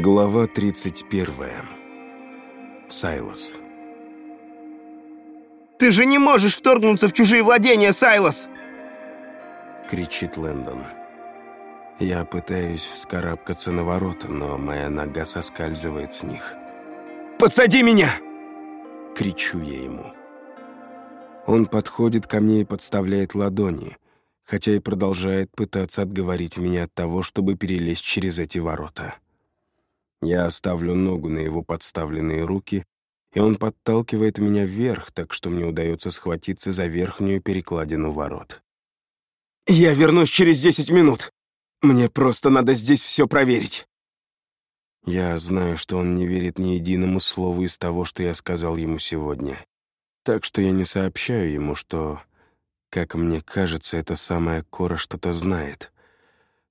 Глава 31. Сайлос. «Ты же не можешь вторгнуться в чужие владения, Сайлос!» Кричит Лэндон. Я пытаюсь вскарабкаться на ворота, но моя нога соскальзывает с них. «Подсади меня!» Кричу я ему. Он подходит ко мне и подставляет ладони, хотя и продолжает пытаться отговорить меня от того, чтобы перелезть через эти ворота. Я оставлю ногу на его подставленные руки, и он подталкивает меня вверх, так что мне удается схватиться за верхнюю перекладину ворот. «Я вернусь через десять минут. Мне просто надо здесь все проверить». Я знаю, что он не верит ни единому слову из того, что я сказал ему сегодня. Так что я не сообщаю ему, что, как мне кажется, эта самая Кора что-то знает.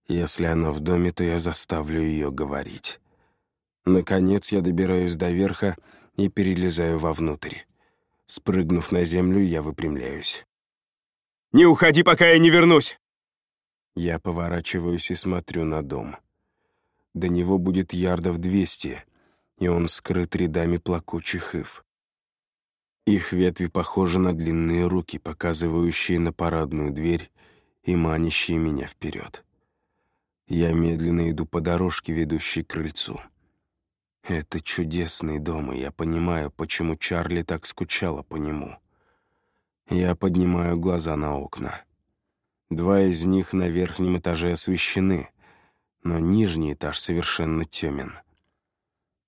Если она в доме, то я заставлю ее говорить. Наконец я добираюсь до верха и перелезаю вовнутрь. Спрыгнув на землю, я выпрямляюсь. «Не уходи, пока я не вернусь!» Я поворачиваюсь и смотрю на дом. До него будет ярдов двести, и он скрыт рядами плакучих ив. Их ветви похожи на длинные руки, показывающие на парадную дверь и манящие меня вперед. Я медленно иду по дорожке, ведущей к крыльцу. Это чудесный дом, и я понимаю, почему Чарли так скучала по нему. Я поднимаю глаза на окна. Два из них на верхнем этаже освещены, но нижний этаж совершенно темен.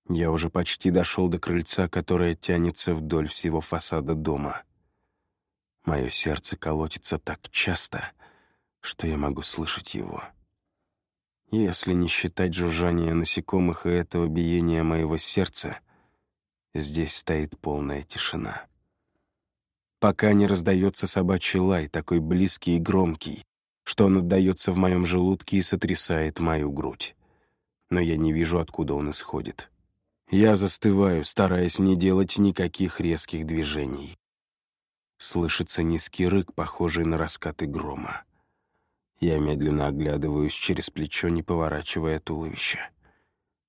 Я уже почти дошел до крыльца, которое тянется вдоль всего фасада дома. Мое сердце колотится так часто, что я могу слышать его. Если не считать жужжания насекомых и этого биения моего сердца, здесь стоит полная тишина. Пока не раздается собачий лай, такой близкий и громкий, что он отдается в моем желудке и сотрясает мою грудь. Но я не вижу, откуда он исходит. Я застываю, стараясь не делать никаких резких движений. Слышится низкий рык, похожий на раскаты грома. Я медленно оглядываюсь через плечо, не поворачивая туловище.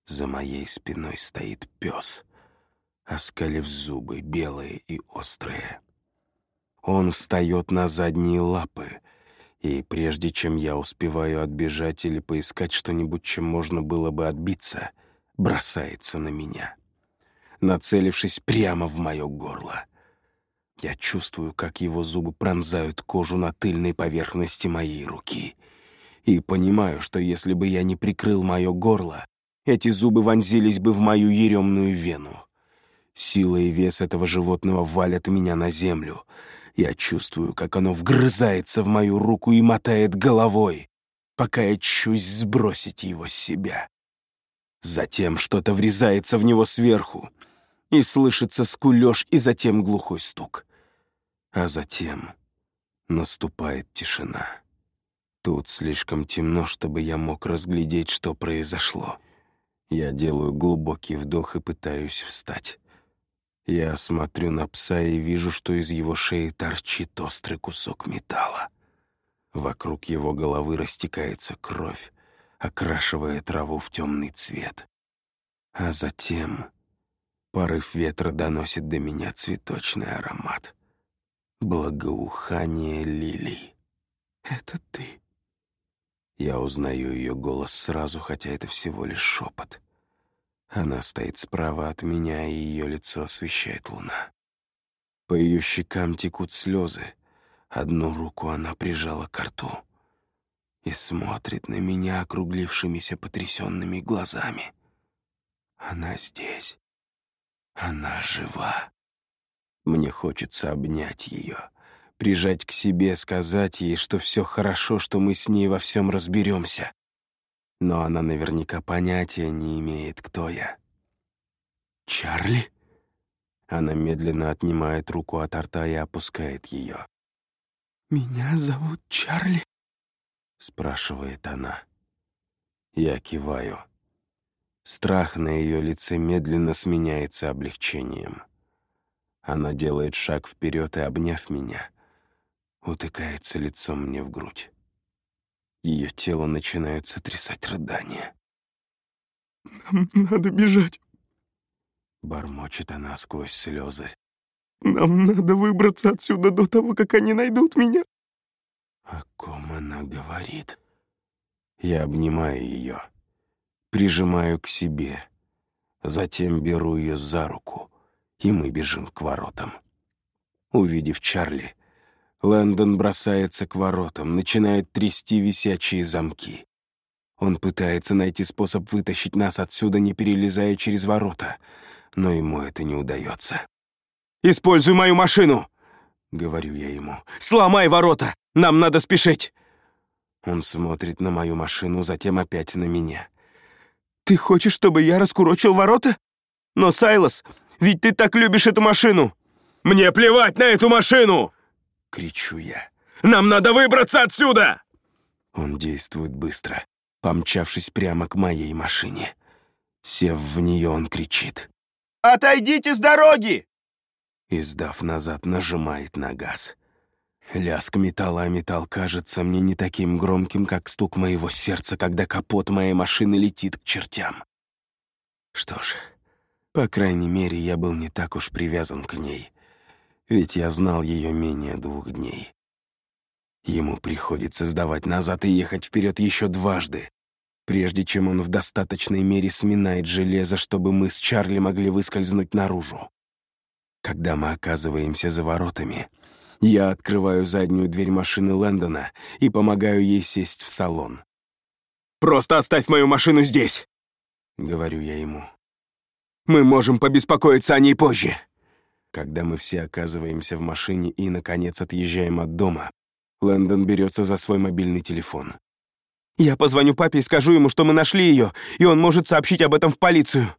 За моей спиной стоит пес, оскалив зубы, белые и острые. Он встает на задние лапы, и прежде чем я успеваю отбежать или поискать что-нибудь, чем можно было бы отбиться, бросается на меня, нацелившись прямо в мое горло. Я чувствую, как его зубы пронзают кожу на тыльной поверхности моей руки. И понимаю, что если бы я не прикрыл мое горло, эти зубы вонзились бы в мою еремную вену. Сила и вес этого животного валят меня на землю. Я чувствую, как оно вгрызается в мою руку и мотает головой, пока я чусь сбросить его с себя. Затем что-то врезается в него сверху, и слышится скулёж и затем глухой стук. А затем наступает тишина. Тут слишком темно, чтобы я мог разглядеть, что произошло. Я делаю глубокий вдох и пытаюсь встать. Я смотрю на пса и вижу, что из его шеи торчит острый кусок металла. Вокруг его головы растекается кровь, окрашивая траву в темный цвет. А затем Порыв ветра доносит до меня цветочный аромат. Благоухание лилий. «Это ты?» Я узнаю ее голос сразу, хотя это всего лишь шепот. Она стоит справа от меня, и ее лицо освещает луна. По ее щекам текут слезы. Одну руку она прижала к рту и смотрит на меня округлившимися потрясенными глазами. Она здесь. Она жива. Мне хочется обнять ее, прижать к себе, сказать ей, что все хорошо, что мы с ней во всем разберемся. Но она наверняка понятия не имеет, кто я. «Чарли?» Она медленно отнимает руку от рта и опускает ее. «Меня зовут Чарли?» — спрашивает она. Я киваю. Страх на ее лице медленно сменяется облегчением. Она делает шаг вперед и, обняв меня, утыкается лицом мне в грудь. Ее тело начинает сотрясать рыдания. Нам надо бежать. Бормочет она сквозь слезы. Нам надо выбраться отсюда до того, как они найдут меня. О ком она говорит? Я обнимаю ее, прижимаю к себе, затем беру ее за руку, и мы бежим к воротам. Увидев Чарли, Лэндон бросается к воротам, начинает трясти висячие замки. Он пытается найти способ вытащить нас отсюда, не перелезая через ворота, но ему это не удается. «Используй мою машину!» — говорю я ему. «Сломай ворота! Нам надо спешить!» Он смотрит на мою машину, затем опять на меня. «Ты хочешь, чтобы я раскурочил ворота? Но, Сайлос, ведь ты так любишь эту машину!» «Мне плевать на эту машину!» — кричу я. «Нам надо выбраться отсюда!» Он действует быстро помчавшись прямо к моей машине. Сев в нее, он кричит. «Отойдите с дороги!» И, сдав назад, нажимает на газ. Лязг металла о металл кажется мне не таким громким, как стук моего сердца, когда капот моей машины летит к чертям. Что ж, по крайней мере, я был не так уж привязан к ней, ведь я знал ее менее двух дней. Ему приходится сдавать назад и ехать вперед еще дважды, прежде чем он в достаточной мере сминает железо, чтобы мы с Чарли могли выскользнуть наружу. Когда мы оказываемся за воротами, я открываю заднюю дверь машины Лэндона и помогаю ей сесть в салон. «Просто оставь мою машину здесь!» — говорю я ему. «Мы можем побеспокоиться о ней позже!» Когда мы все оказываемся в машине и, наконец, отъезжаем от дома, Лэндон берется за свой мобильный телефон. Я позвоню папе и скажу ему, что мы нашли ее, и он может сообщить об этом в полицию.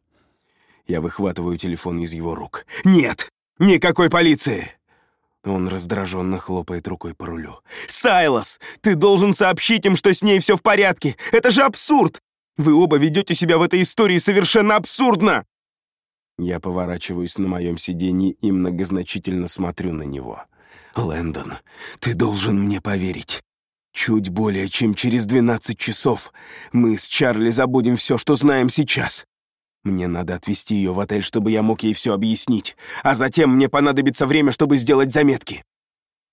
Я выхватываю телефон из его рук. Нет, никакой полиции. Он раздраженно хлопает рукой по рулю. «Сайлос, ты должен сообщить им, что с ней все в порядке. Это же абсурд! Вы оба ведете себя в этой истории совершенно абсурдно!» Я поворачиваюсь на моем сиденье и многозначительно смотрю на него. «Лэндон, ты должен мне поверить. Чуть более чем через 12 часов мы с Чарли забудем все, что знаем сейчас. Мне надо отвезти ее в отель, чтобы я мог ей все объяснить, а затем мне понадобится время, чтобы сделать заметки.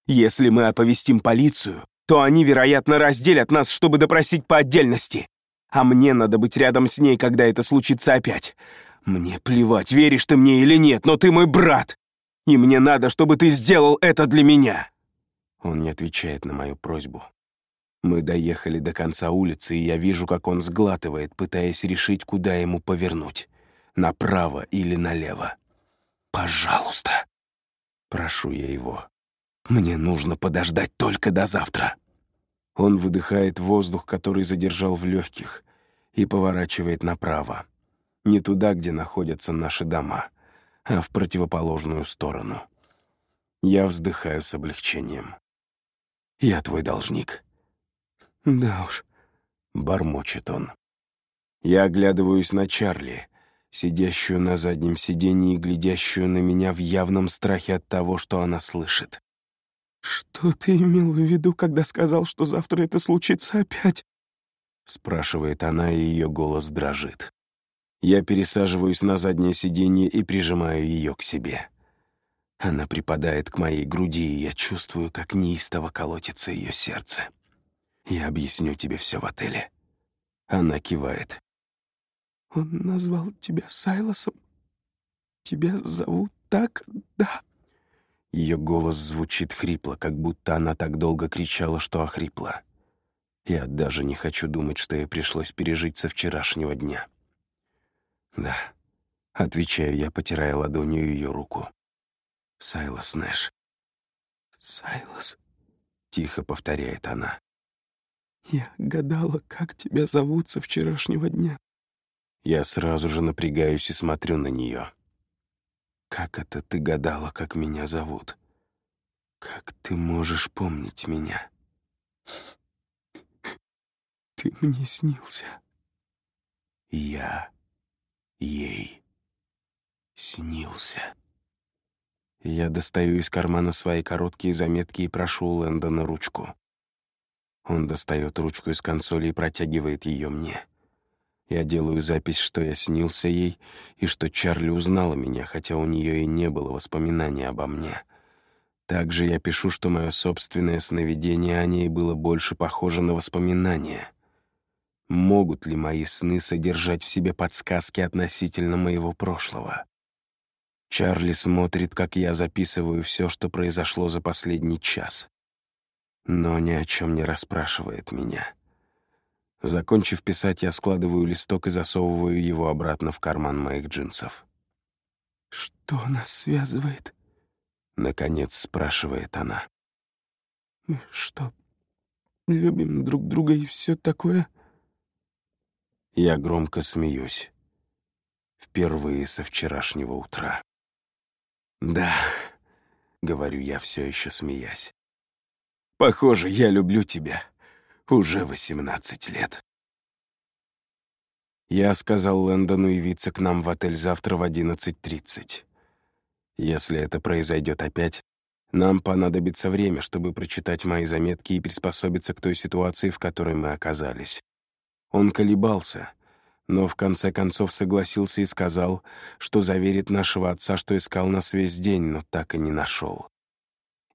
Если мы оповестим полицию, то они, вероятно, разделят нас, чтобы допросить по отдельности. А мне надо быть рядом с ней, когда это случится опять. Мне плевать, веришь ты мне или нет, но ты мой брат. И мне надо, чтобы ты сделал это для меня. Он не отвечает на мою просьбу. Мы доехали до конца улицы, и я вижу, как он сглатывает, пытаясь решить, куда ему повернуть. Направо или налево. «Пожалуйста!» Прошу я его. «Мне нужно подождать только до завтра». Он выдыхает воздух, который задержал в легких, и поворачивает направо. Не туда, где находятся наши дома, а в противоположную сторону. Я вздыхаю с облегчением. «Я твой должник». «Да уж», — бормочет он. Я оглядываюсь на Чарли, сидящую на заднем сиденье и глядящую на меня в явном страхе от того, что она слышит. «Что ты имел в виду, когда сказал, что завтра это случится опять?» Спрашивает она, и ее голос дрожит. Я пересаживаюсь на заднее сиденье и прижимаю ее к себе. Она припадает к моей груди, и я чувствую, как неистово колотится ее сердце. Я объясню тебе все в отеле». Она кивает. «Он назвал тебя Сайлосом? Тебя зовут так, да?» Ее голос звучит хрипло, как будто она так долго кричала, что охрипла. Я даже не хочу думать, что ей пришлось пережить со вчерашнего дня. «Да», — отвечаю я, потирая ладонью ее руку. «Сайлос Нэш». «Сайлос», — тихо повторяет она. Я гадала, как тебя зовут со вчерашнего дня. Я сразу же напрягаюсь и смотрю на нее. Как это ты гадала, как меня зовут? Как ты можешь помнить меня? Ты мне снился. Я ей снился. Я достаю из кармана свои короткие заметки и прошу Лэндона ручку. Он достает ручку из консоли и протягивает ее мне. Я делаю запись, что я снился ей, и что Чарли узнала меня, хотя у нее и не было воспоминаний обо мне. Также я пишу, что мое собственное сновидение о ней было больше похоже на воспоминания. Могут ли мои сны содержать в себе подсказки относительно моего прошлого? Чарли смотрит, как я записываю все, что произошло за последний час. Но ни о чем не расспрашивает меня. Закончив писать, я складываю листок и засовываю его обратно в карман моих джинсов. «Что нас связывает?» — наконец спрашивает она. «Мы что, любим друг друга и все такое?» Я громко смеюсь. Впервые со вчерашнего утра. «Да», — говорю я, все еще смеясь. «Похоже, я люблю тебя». Уже восемнадцать лет. Я сказал Лэндону явиться к нам в отель завтра в одиннадцать тридцать. Если это произойдет опять, нам понадобится время, чтобы прочитать мои заметки и приспособиться к той ситуации, в которой мы оказались. Он колебался, но в конце концов согласился и сказал, что заверит нашего отца, что искал нас весь день, но так и не нашел.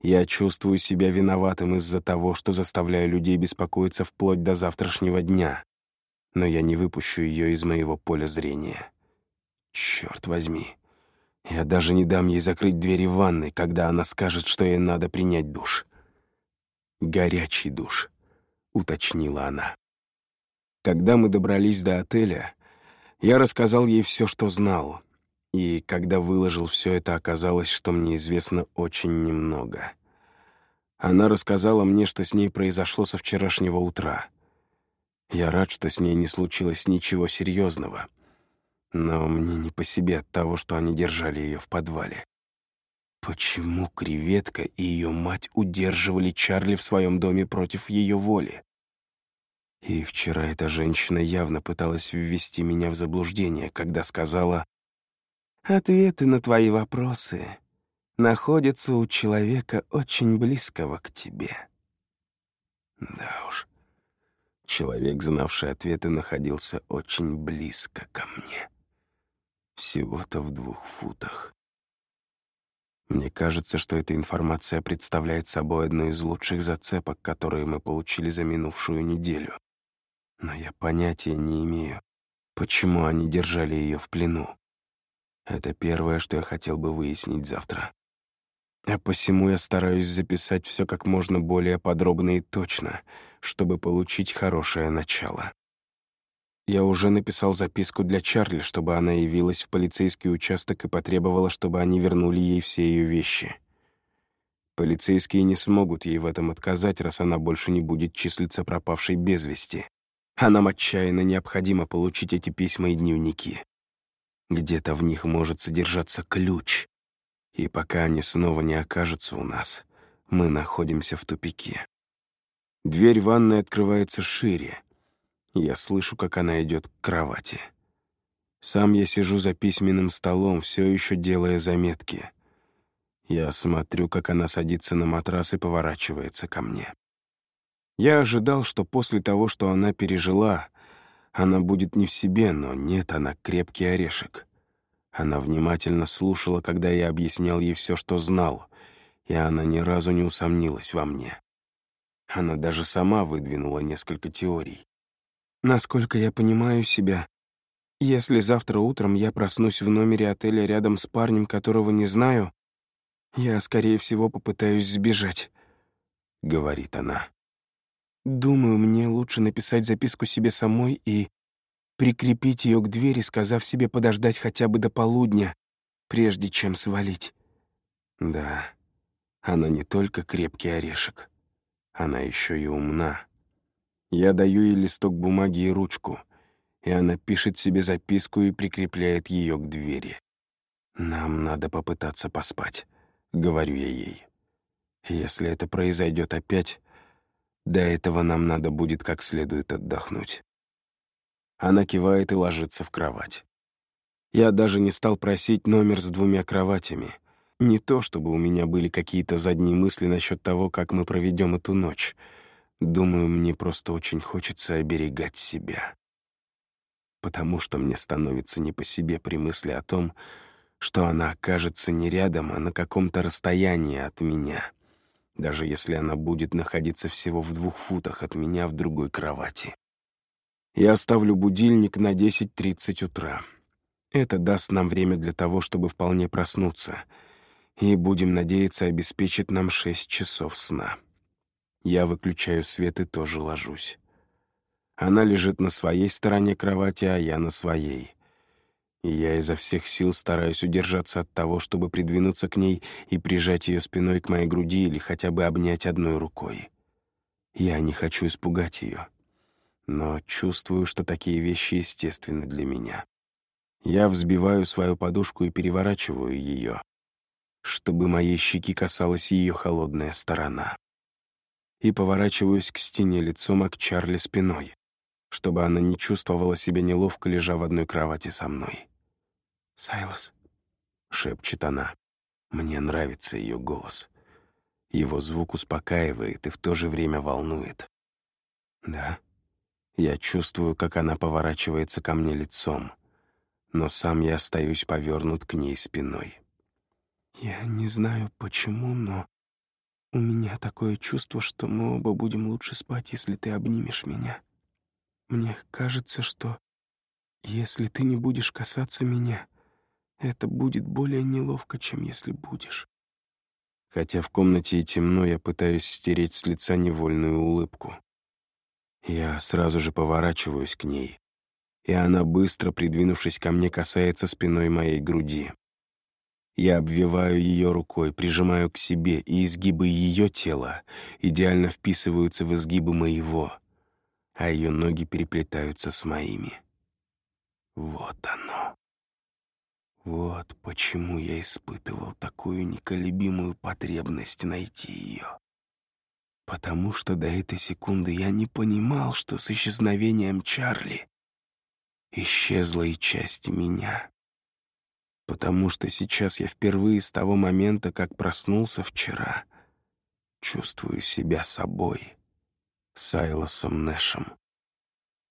Я чувствую себя виноватым из-за того, что заставляю людей беспокоиться вплоть до завтрашнего дня. Но я не выпущу ее из моего поля зрения. Черт возьми. Я даже не дам ей закрыть двери ванной, когда она скажет, что ей надо принять душ. «Горячий душ», — уточнила она. Когда мы добрались до отеля, я рассказал ей все, что знал — и когда выложил все это, оказалось, что мне известно очень немного. Она рассказала мне, что с ней произошло со вчерашнего утра. Я рад, что с ней не случилось ничего серьезного, но мне не по себе от того, что они держали ее в подвале. Почему креветка и ее мать удерживали Чарли в своем доме против ее воли? И вчера эта женщина явно пыталась ввести меня в заблуждение, когда сказала, Ответы на твои вопросы находятся у человека очень близкого к тебе. Да уж, человек, знавший ответы, находился очень близко ко мне. Всего-то в двух футах. Мне кажется, что эта информация представляет собой одну из лучших зацепок, которые мы получили за минувшую неделю. Но я понятия не имею, почему они держали ее в плену. Это первое, что я хотел бы выяснить завтра. А посему я стараюсь записать все как можно более подробно и точно, чтобы получить хорошее начало. Я уже написал записку для Чарли, чтобы она явилась в полицейский участок и потребовала, чтобы они вернули ей все ее вещи. Полицейские не смогут ей в этом отказать, раз она больше не будет числиться пропавшей без вести. А нам отчаянно необходимо получить эти письма и дневники. Где-то в них может содержаться ключ. И пока они снова не окажутся у нас, мы находимся в тупике. Дверь ванной открывается шире. Я слышу, как она идет к кровати. Сам я сижу за письменным столом, все еще делая заметки. Я смотрю, как она садится на матрас и поворачивается ко мне. Я ожидал, что после того, что она пережила, она будет не в себе, но нет, она крепкий орешек. Она внимательно слушала, когда я объяснял ей все, что знал, и она ни разу не усомнилась во мне. Она даже сама выдвинула несколько теорий. Насколько я понимаю себя, если завтра утром я проснусь в номере отеля рядом с парнем, которого не знаю, я, скорее всего, попытаюсь сбежать, — говорит она. Думаю, мне лучше написать записку себе самой и прикрепить ее к двери, сказав себе подождать хотя бы до полудня, прежде чем свалить. Да, она не только крепкий орешек, она еще и умна. Я даю ей листок бумаги и ручку, и она пишет себе записку и прикрепляет ее к двери. «Нам надо попытаться поспать», — говорю я ей. «Если это произойдет опять, до этого нам надо будет как следует отдохнуть. Она кивает и ложится в кровать. Я даже не стал просить номер с двумя кроватями. Не то, чтобы у меня были какие-то задние мысли насчет того, как мы проведем эту ночь. Думаю, мне просто очень хочется оберегать себя. потому что мне становится не по себе при мысли о том, что она окажется не рядом, а на каком-то расстоянии от меня, даже если она будет находиться всего в двух футах от меня в другой кровати. Я оставлю будильник на 10.30 утра. Это даст нам время для того, чтобы вполне проснуться, и, будем надеяться, обеспечит нам 6 часов сна. Я выключаю свет и тоже ложусь. Она лежит на своей стороне кровати, а я на своей. И я изо всех сил стараюсь удержаться от того, чтобы придвинуться к ней и прижать ее спиной к моей груди или хотя бы обнять одной рукой. Я не хочу испугать ее, но чувствую, что такие вещи естественны для меня. Я взбиваю свою подушку и переворачиваю ее, чтобы моей щеки касалась ее холодная сторона. И поворачиваюсь к стене лицом, а к Чарли спиной чтобы она не чувствовала себя неловко, лежа в одной кровати со мной. «Сайлос», — шепчет она. Мне нравится ее голос. Его звук успокаивает и в то же время волнует. «Да». Я чувствую, как она поворачивается ко мне лицом, но сам я остаюсь повернут к ней спиной. «Я не знаю, почему, но у меня такое чувство, что мы оба будем лучше спать, если ты обнимешь меня». Мне кажется, что если ты не будешь касаться меня, это будет более неловко, чем если будешь. Хотя в комнате и темно, я пытаюсь стереть с лица невольную улыбку. Я сразу же поворачиваюсь к ней, и она, быстро придвинувшись ко мне, касается спиной моей груди. Я обвиваю ее рукой, прижимаю к себе, и изгибы ее тела идеально вписываются в изгибы моего — а ее ноги переплетаются с моими. Вот оно. Вот почему я испытывал такую неколебимую потребность найти ее. Потому что до этой секунды я не понимал, что с исчезновением Чарли исчезла и часть меня. Потому что сейчас я впервые с того момента, как проснулся вчера, чувствую себя собой. Сайлосом Нэшем.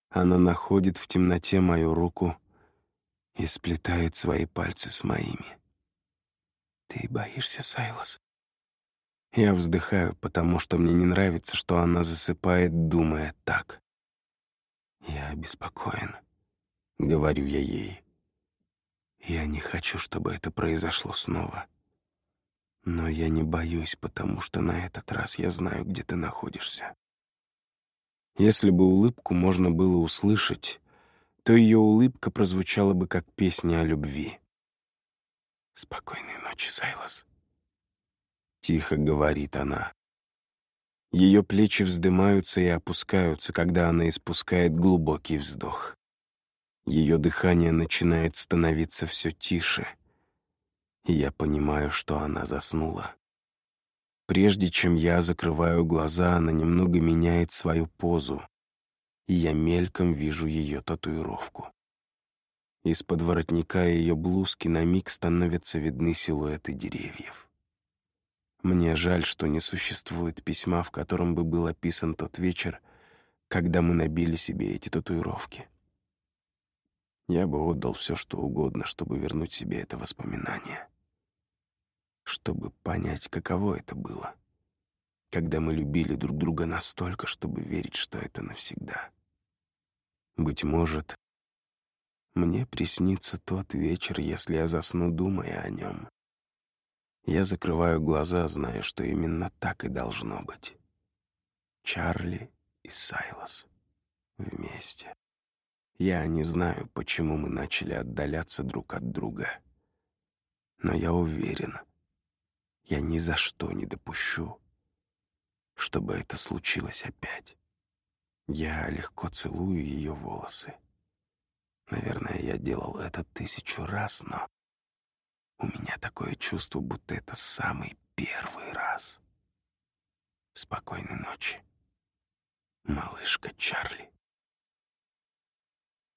Она находит в темноте мою руку и сплетает свои пальцы с моими. «Ты боишься, Сайлос?» Я вздыхаю, потому что мне не нравится, что она засыпает, думая так. «Я обеспокоен», — говорю я ей. «Я не хочу, чтобы это произошло снова. Но я не боюсь, потому что на этот раз я знаю, где ты находишься». Если бы улыбку можно было услышать, то ее улыбка прозвучала бы как песня о любви. «Спокойной ночи, Сайлос», — тихо говорит она. Ее плечи вздымаются и опускаются, когда она испускает глубокий вздох. Ее дыхание начинает становиться все тише, и я понимаю, что она заснула. Прежде чем я закрываю глаза, она немного меняет свою позу, и я мельком вижу ее татуировку. Из-под воротника ее блузки на миг становятся видны силуэты деревьев. Мне жаль, что не существует письма, в котором бы был описан тот вечер, когда мы набили себе эти татуировки. Я бы отдал все, что угодно, чтобы вернуть себе это воспоминание чтобы понять, каково это было, когда мы любили друг друга настолько, чтобы верить, что это навсегда. Быть может, мне приснится тот вечер, если я засну, думая о нем. Я закрываю глаза, зная, что именно так и должно быть. Чарли и Сайлос вместе. Я не знаю, почему мы начали отдаляться друг от друга, но я уверен, я ни за что не допущу, чтобы это случилось опять. Я легко целую ее волосы. Наверное, я делал это тысячу раз, но у меня такое чувство, будто это самый первый раз. Спокойной ночи, малышка Чарли.